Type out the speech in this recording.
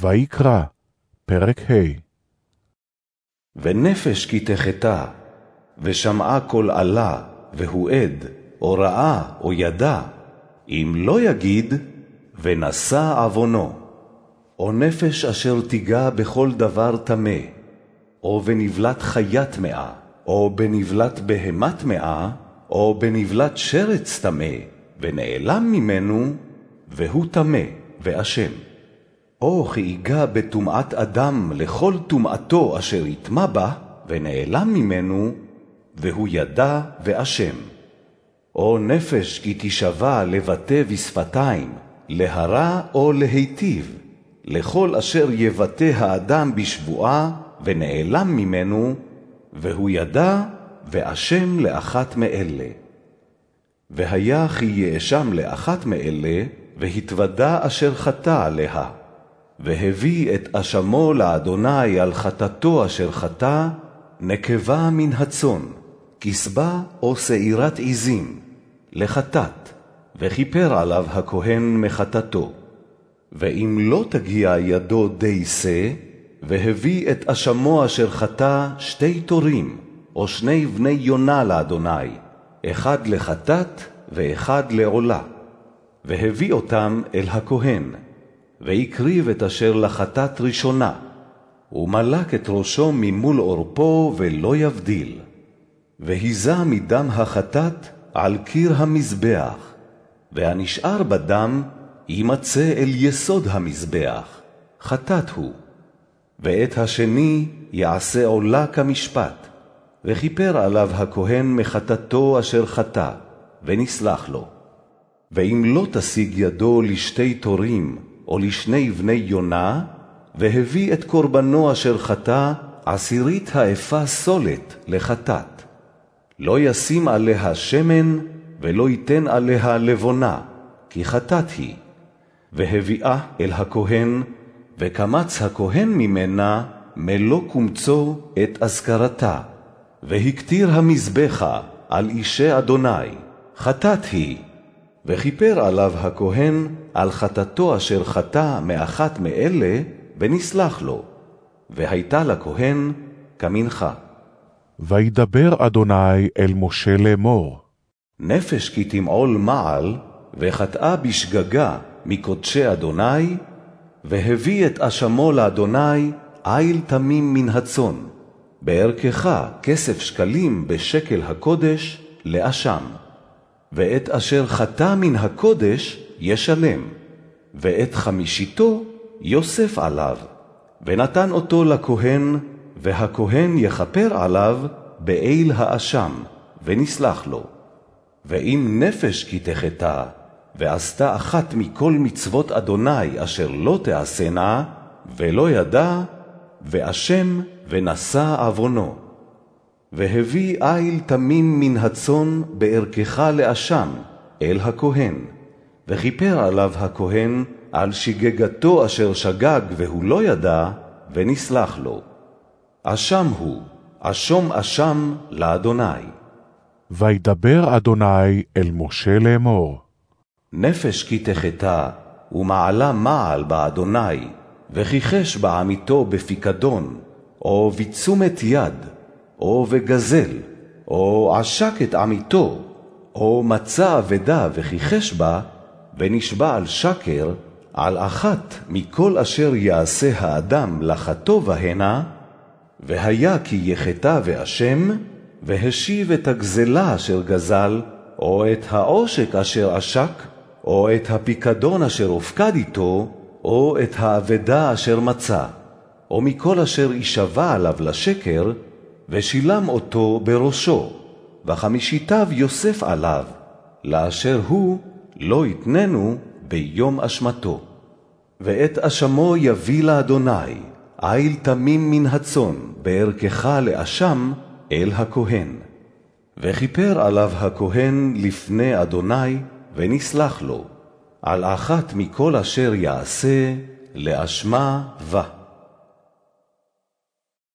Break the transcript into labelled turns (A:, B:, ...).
A: ויקרא, פרק ה'
B: ונפש כי תחטא, ושמעה קול עלה, והוא עד, או ראה, או ידע, אם לא יגיד, ונשא עוונו. או נפש אשר תיגע בכל דבר טמא, או בנבלת חיה טמאה, או בנבלת בהמה טמאה, או בנבלת שרץ טמא, ונעלם ממנו, והוא טמא ואשם. או כי ייגע בטומאת אדם לכל טומאתו אשר יטמע בה, ונעלם ממנו, והוא ידע ואשם. או נפש כי תשבע לבטא בשפתיים, להרע או להיטיב, לכל אשר יבטא האדם בשבועה, ונעלם ממנו, והוא ידע ואשם לאחת מאלה. והיה כי יאשם לאחת מאלה, והתוודה אשר חטא עליה, והביא את אשמו לאדוני על חטאתו אשר חטא, נקבה מן הצאן, כסבה או שעירת עזים, לחטאת, וכיפר עליו הכהן מחטאתו. ואם לא תגיע ידו די שא, והביא את אשמו אשר חטא שתי תורים, או שני בני יונה לאדוני, אחד לחטאת ואחד לעולה, והביא אותם אל הכהן, והקריב את אשר לחטאת ראשונה, ומלק את ראשו ממול עורפו ולא יבדיל. והיזה מדם החטאת על קיר המזבח, והנשאר בדם יימצא אל יסוד המזבח, חטאת הוא. ואת השני יעשה עולה כמשפט, וכיפר עליו הכהן מחטאתו אשר חטא, ונסלח לו. ואם לא תשיג ידו לשתי תורים, או לשני בני יונה, והביא את קורבנו אשר חטא, עשירית האפה סולת לחטאת. לא ישים עליה שמן, ולא ייתן עליה לבונה, כי חטאת היא. והביאה אל הכהן, וקמץ הכהן ממנה מלוא קומצו את אזכרתה, והקטיר המזבחה על אישי אדוני, חטאת היא. וכיפר עליו הכהן על חטאתו אשר חטא מאחת מאלה, ונסלח לו. והייתה לכהן כמנחה.
A: וידבר אדוני אל משה לאמור.
B: נפש כי תמעול מעל, וחטאה בשגגה מקודשי אדוני, והביא את אשמו לאדוני איל תמים מן הצאן, בערכך כסף שקלים בשקל הקודש לאשם. ואת אשר חטא מן הקודש ישלם, ואת חמישיתו יוסף עליו, ונתן אותו לכהן, והכהן יכפר עליו באיל האשם, ונסלח לו. ואם נפש כי תחטא, ועשתה אחת מכל מצוות אדוני אשר לא תעשנה, ולא ידע, ואשם ונשא עוונו. והביא איל תמים מן הצאן בערכך לאשם אל הכהן, וכיפר עליו הכהן על שגגתו אשר שגג והוא לא ידע, ונסלח לו. אשם הוא, אשום אשם לאדוני.
A: וידבר אדוני אל משה לאמור.
B: נפש כי תחטא, ומעלה מעל באדוני, וכיחש בעמיתו בפיקדון, או בתשומת יד, או בגזל, או עשק את עמיתו, או מצא אבדה וכיחש בה, ונשבע על שקר, על אחת מכל אשר יעשה האדם לחטוא בהנה, והיה כי יחטא ואשם, והשיב את הגזלה אשר גזל, או את העושק אשר עשק, או את הפיקדון אשר הופקד איתו, או את האבדה אשר מצא, או מכל אשר יישבע עליו לשקר, ושילם אותו בראשו, וחמישיתיו יוסף עליו, לאשר הוא לא יתננו ביום אשמתו. ואת אשמו יביא לאדוני, איל תמים מן הצאן, בערכך לאשם אל הכהן. וכיפר עליו הכהן לפני אדוני, ונסלח לו, על אחת מכל אשר יעשה, לאשמה בה.